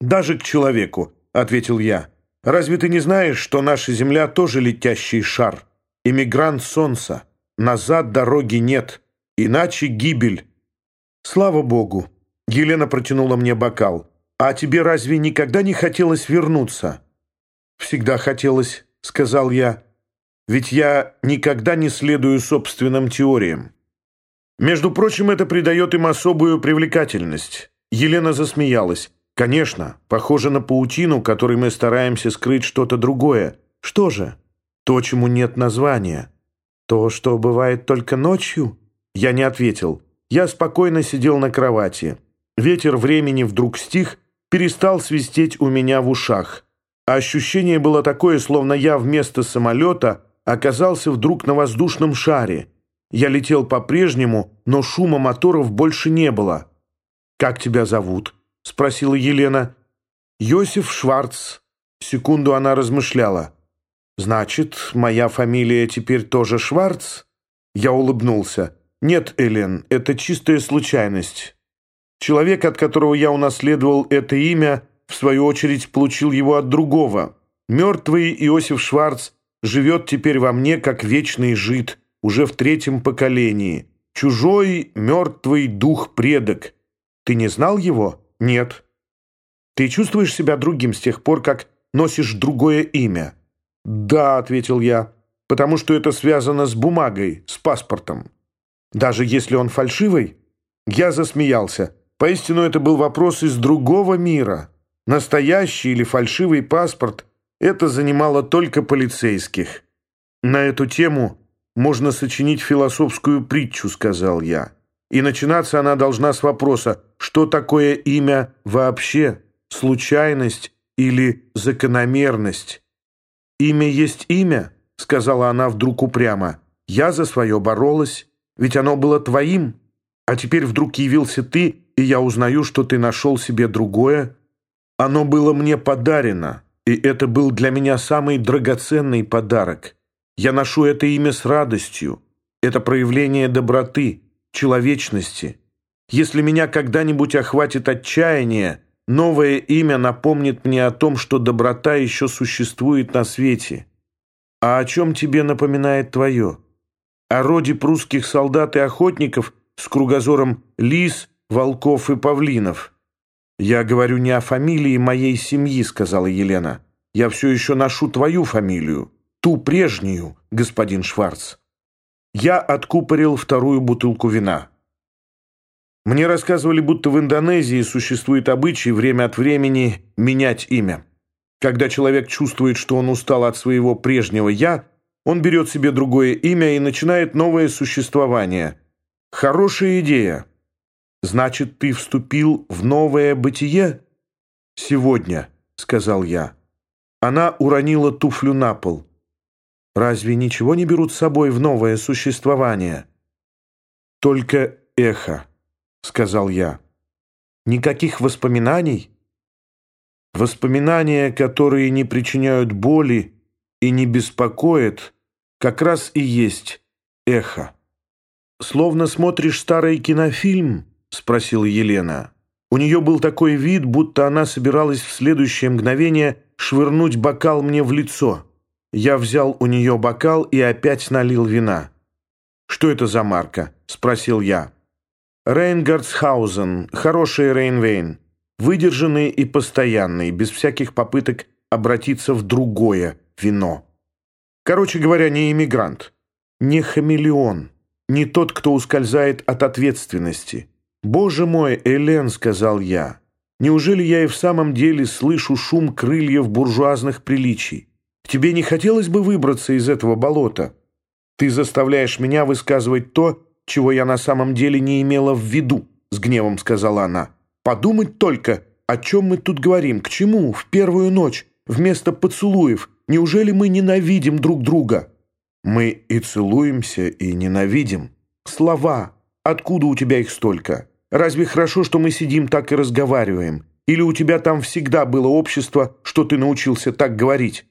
«Даже к человеку», — ответил я. «Разве ты не знаешь, что наша Земля тоже летящий шар? Эмигрант Солнца. Назад дороги нет. Иначе гибель». «Слава Богу!» — Елена протянула мне бокал. «А тебе разве никогда не хотелось вернуться?» «Всегда хотелось», — сказал я. «Ведь я никогда не следую собственным теориям». Между прочим, это придает им особую привлекательность. Елена засмеялась. Конечно, похоже на паутину, которой мы стараемся скрыть что-то другое. Что же? То, чему нет названия. То, что бывает только ночью? Я не ответил. Я спокойно сидел на кровати. Ветер времени вдруг стих, перестал свистеть у меня в ушах. Ощущение было такое, словно я вместо самолета оказался вдруг на воздушном шаре. Я летел по-прежнему, но шума моторов больше не было. «Как тебя зовут?» — спросила Елена. «Йосиф Шварц». Секунду она размышляла. «Значит, моя фамилия теперь тоже Шварц?» Я улыбнулся. «Нет, Элен, это чистая случайность. Человек, от которого я унаследовал это имя, в свою очередь получил его от другого. Мертвый Иосиф Шварц живет теперь во мне, как вечный жид, уже в третьем поколении. Чужой мертвый дух-предок. Ты не знал его?» «Нет». «Ты чувствуешь себя другим с тех пор, как носишь другое имя?» «Да», — ответил я, — «потому что это связано с бумагой, с паспортом». «Даже если он фальшивый?» Я засмеялся. Поистину это был вопрос из другого мира. Настоящий или фальшивый паспорт — это занимало только полицейских. «На эту тему можно сочинить философскую притчу», — сказал я. И начинаться она должна с вопроса, что такое имя вообще, случайность или закономерность. «Имя есть имя», — сказала она вдруг упрямо. «Я за свое боролась, ведь оно было твоим, а теперь вдруг явился ты, и я узнаю, что ты нашел себе другое. Оно было мне подарено, и это был для меня самый драгоценный подарок. Я ношу это имя с радостью. Это проявление доброты» человечности. Если меня когда-нибудь охватит отчаяние, новое имя напомнит мне о том, что доброта еще существует на свете. А о чем тебе напоминает твое? О роде прусских солдат и охотников с кругозором лис, волков и павлинов. «Я говорю не о фамилии моей семьи», — сказала Елена. «Я все еще ношу твою фамилию, ту прежнюю, господин Шварц». Я откупорил вторую бутылку вина. Мне рассказывали, будто в Индонезии существует обычай время от времени менять имя. Когда человек чувствует, что он устал от своего прежнего «я», он берет себе другое имя и начинает новое существование. Хорошая идея. Значит, ты вступил в новое бытие? Сегодня, сказал я. Она уронила туфлю на пол. Разве ничего не берут с собой в новое существование? Только эхо, сказал я. Никаких воспоминаний? Воспоминания, которые не причиняют боли и не беспокоят, как раз и есть эхо. «Словно смотришь старый кинофильм?» — спросила Елена. У нее был такой вид, будто она собиралась в следующее мгновение швырнуть бокал мне в лицо. Я взял у нее бокал и опять налил вина. «Что это за марка?» — спросил я. «Рейнгардсхаузен, хороший Рейнвейн, выдержанный и постоянный, без всяких попыток обратиться в другое вино. Короче говоря, не иммигрант, не хамелеон, не тот, кто ускользает от ответственности. «Боже мой, Элен», — сказал я, — «неужели я и в самом деле слышу шум крыльев буржуазных приличий? Тебе не хотелось бы выбраться из этого болота? Ты заставляешь меня высказывать то, чего я на самом деле не имела в виду», — с гневом сказала она. «Подумать только, о чем мы тут говорим, к чему, в первую ночь, вместо поцелуев. Неужели мы ненавидим друг друга?» «Мы и целуемся, и ненавидим. Слова. Откуда у тебя их столько? Разве хорошо, что мы сидим так и разговариваем? Или у тебя там всегда было общество, что ты научился так говорить?»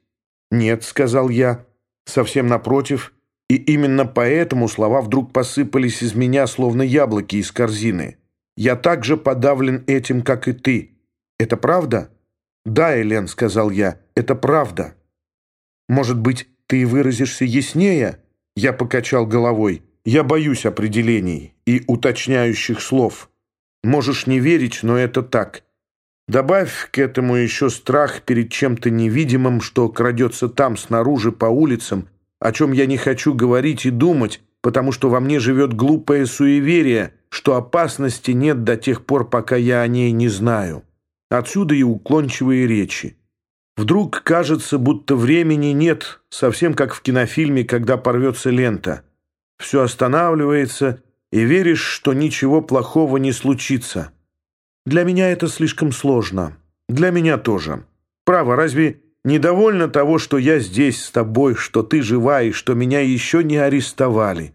«Нет», — сказал я, — «совсем напротив». И именно поэтому слова вдруг посыпались из меня, словно яблоки из корзины. «Я так же подавлен этим, как и ты. Это правда?» «Да, Элен», — сказал я, — «это правда». «Может быть, ты выразишься яснее?» Я покачал головой. «Я боюсь определений и уточняющих слов. Можешь не верить, но это так. Добавь к этому еще страх перед чем-то невидимым, что крадется там, снаружи, по улицам, о чем я не хочу говорить и думать, потому что во мне живет глупое суеверие, что опасности нет до тех пор, пока я о ней не знаю. Отсюда и уклончивые речи. Вдруг кажется, будто времени нет, совсем как в кинофильме, когда порвется лента. Все останавливается, и веришь, что ничего плохого не случится. Для меня это слишком сложно. Для меня тоже. Право, разве недовольна того, что я здесь с тобой, что ты жива и что меня еще не арестовали?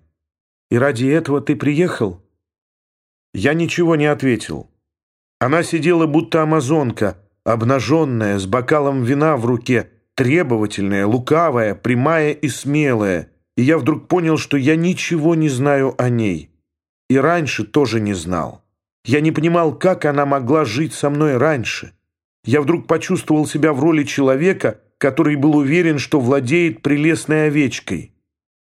И ради этого ты приехал?» Я ничего не ответил. Она сидела, будто амазонка, обнаженная, с бокалом вина в руке, требовательная, лукавая, прямая и смелая. И я вдруг понял, что я ничего не знаю о ней. И раньше тоже не знал. Я не понимал, как она могла жить со мной раньше. Я вдруг почувствовал себя в роли человека, который был уверен, что владеет прелестной овечкой.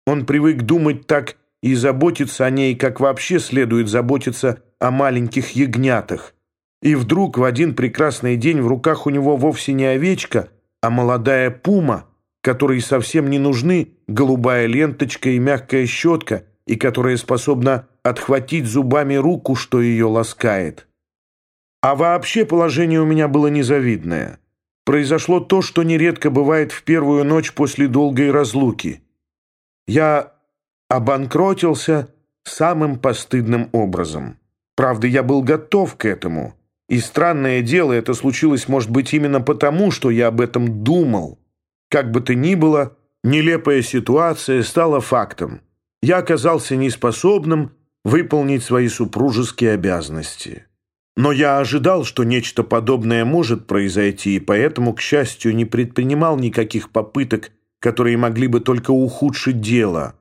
Он привык думать так и заботиться о ней, как вообще следует заботиться о маленьких ягнятах. И вдруг в один прекрасный день в руках у него вовсе не овечка, а молодая пума, которой совсем не нужны голубая ленточка и мягкая щетка, и которая способна отхватить зубами руку, что ее ласкает. А вообще положение у меня было незавидное. Произошло то, что нередко бывает в первую ночь после долгой разлуки. Я обанкротился самым постыдным образом. Правда, я был готов к этому. И странное дело, это случилось, может быть, именно потому, что я об этом думал. Как бы то ни было, нелепая ситуация стала фактом. Я оказался неспособным выполнить свои супружеские обязанности. Но я ожидал, что нечто подобное может произойти, и поэтому, к счастью, не предпринимал никаких попыток, которые могли бы только ухудшить дело.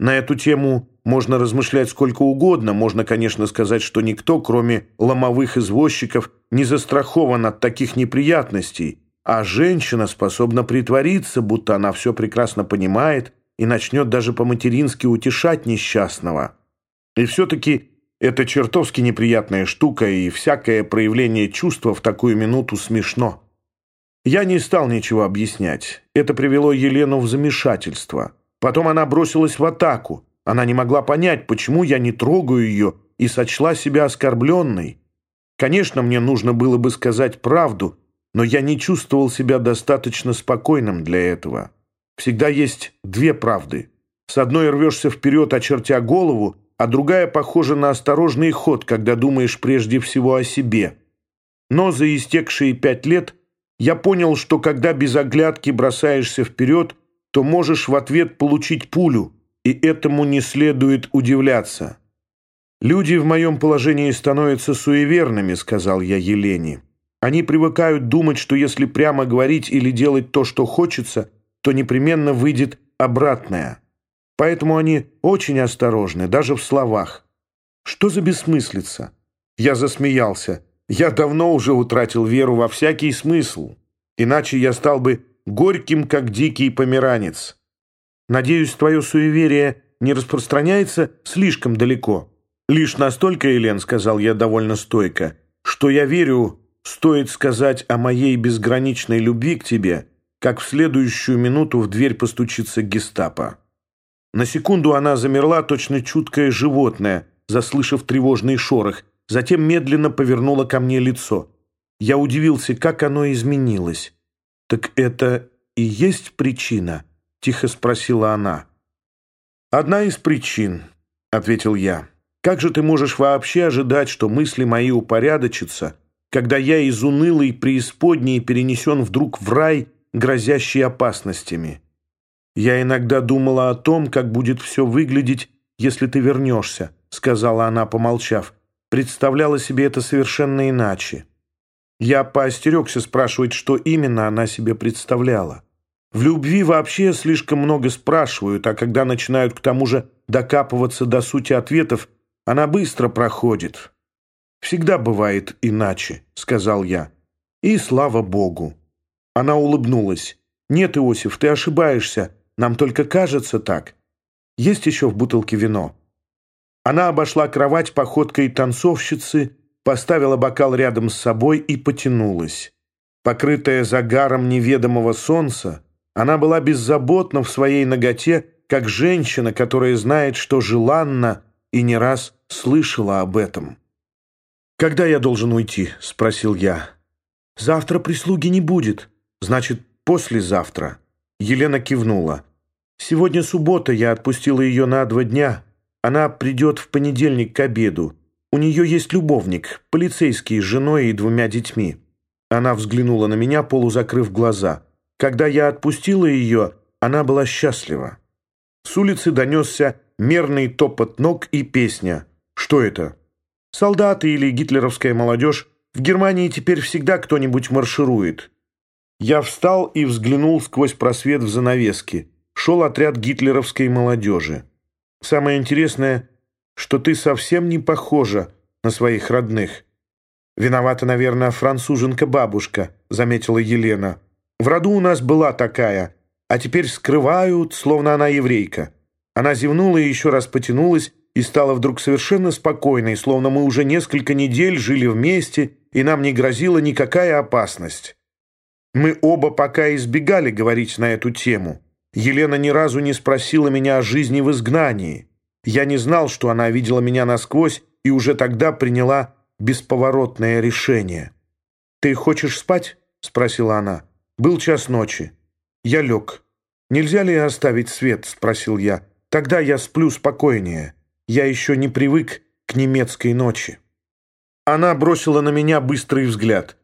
На эту тему можно размышлять сколько угодно, можно, конечно, сказать, что никто, кроме ломовых извозчиков, не застрахован от таких неприятностей, а женщина способна притвориться, будто она все прекрасно понимает и начнет даже по-матерински утешать несчастного. И все-таки это чертовски неприятная штука, и всякое проявление чувства в такую минуту смешно. Я не стал ничего объяснять. Это привело Елену в замешательство. Потом она бросилась в атаку. Она не могла понять, почему я не трогаю ее, и сочла себя оскорбленной. Конечно, мне нужно было бы сказать правду, но я не чувствовал себя достаточно спокойным для этого. Всегда есть две правды. С одной рвешься вперед, очертя голову, а другая похожа на осторожный ход, когда думаешь прежде всего о себе. Но за истекшие пять лет я понял, что когда без оглядки бросаешься вперед, то можешь в ответ получить пулю, и этому не следует удивляться. «Люди в моем положении становятся суеверными», — сказал я Елене. «Они привыкают думать, что если прямо говорить или делать то, что хочется, то непременно выйдет обратное». Поэтому они очень осторожны, даже в словах. Что за бессмыслица? Я засмеялся. Я давно уже утратил веру во всякий смысл. Иначе я стал бы горьким, как дикий померанец. Надеюсь, твое суеверие не распространяется слишком далеко. Лишь настолько, Елен, сказал я довольно стойко, что я верю, стоит сказать о моей безграничной любви к тебе, как в следующую минуту в дверь постучится гестапо. На секунду она замерла, точно чуткое животное, заслышав тревожный шорох, затем медленно повернула ко мне лицо. Я удивился, как оно изменилось. «Так это и есть причина?» — тихо спросила она. «Одна из причин», — ответил я. «Как же ты можешь вообще ожидать, что мысли мои упорядочатся, когда я из унылой преисподней перенесен вдруг в рай, грозящий опасностями?» «Я иногда думала о том, как будет все выглядеть, если ты вернешься», — сказала она, помолчав. Представляла себе это совершенно иначе. Я поостерегся спрашивать, что именно она себе представляла. В любви вообще слишком много спрашивают, а когда начинают к тому же докапываться до сути ответов, она быстро проходит. «Всегда бывает иначе», — сказал я. И слава Богу. Она улыбнулась. «Нет, Иосиф, ты ошибаешься. Нам только кажется так. Есть еще в бутылке вино». Она обошла кровать походкой танцовщицы, поставила бокал рядом с собой и потянулась. Покрытая загаром неведомого солнца, она была беззаботна в своей ноготе, как женщина, которая знает, что желанно, и не раз слышала об этом. «Когда я должен уйти?» — спросил я. «Завтра прислуги не будет. Значит, послезавтра». Елена кивнула. «Сегодня суббота, я отпустила ее на два дня. Она придет в понедельник к обеду. У нее есть любовник, полицейский с женой и двумя детьми». Она взглянула на меня, полузакрыв глаза. Когда я отпустила ее, она была счастлива. С улицы донесся мерный топот ног и песня. Что это? Солдаты или гитлеровская молодежь? В Германии теперь всегда кто-нибудь марширует. Я встал и взглянул сквозь просвет в занавеске. Шел отряд гитлеровской молодежи. Самое интересное, что ты совсем не похожа на своих родных. «Виновата, наверное, француженка-бабушка», — заметила Елена. «В роду у нас была такая, а теперь скрывают, словно она еврейка». Она зевнула и еще раз потянулась, и стала вдруг совершенно спокойной, словно мы уже несколько недель жили вместе, и нам не грозила никакая опасность. Мы оба пока избегали говорить на эту тему. Елена ни разу не спросила меня о жизни в изгнании. Я не знал, что она видела меня насквозь, и уже тогда приняла бесповоротное решение. «Ты хочешь спать?» — спросила она. «Был час ночи. Я лег. Нельзя ли оставить свет?» — спросил я. «Тогда я сплю спокойнее. Я еще не привык к немецкой ночи». Она бросила на меня быстрый взгляд.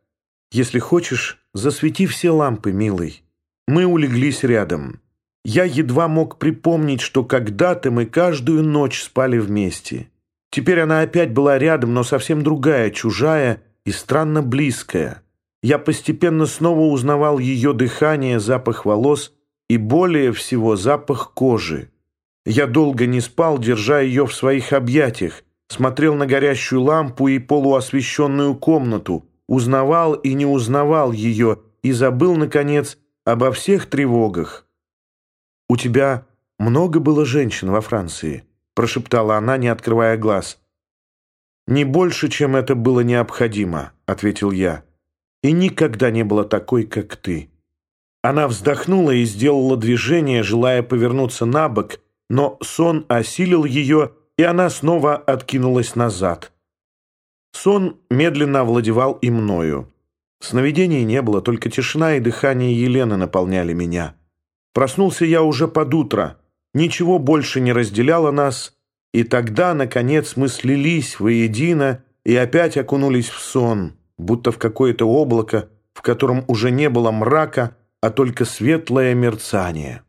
«Если хочешь, засвети все лампы, милый». Мы улеглись рядом. Я едва мог припомнить, что когда-то мы каждую ночь спали вместе. Теперь она опять была рядом, но совсем другая, чужая и странно близкая. Я постепенно снова узнавал ее дыхание, запах волос и, более всего, запах кожи. Я долго не спал, держа ее в своих объятиях, смотрел на горящую лампу и полуосвещенную комнату, узнавал и не узнавал ее и забыл, наконец, обо всех тревогах. «У тебя много было женщин во Франции?» — прошептала она, не открывая глаз. «Не больше, чем это было необходимо», — ответил я. «И никогда не было такой, как ты». Она вздохнула и сделала движение, желая повернуться на бок, но сон осилил ее, и она снова откинулась назад. Сон медленно овладевал и мною. Сновидений не было, только тишина и дыхание Елены наполняли меня. Проснулся я уже под утро — Ничего больше не разделяло нас, и тогда, наконец, мы слились воедино и опять окунулись в сон, будто в какое-то облако, в котором уже не было мрака, а только светлое мерцание.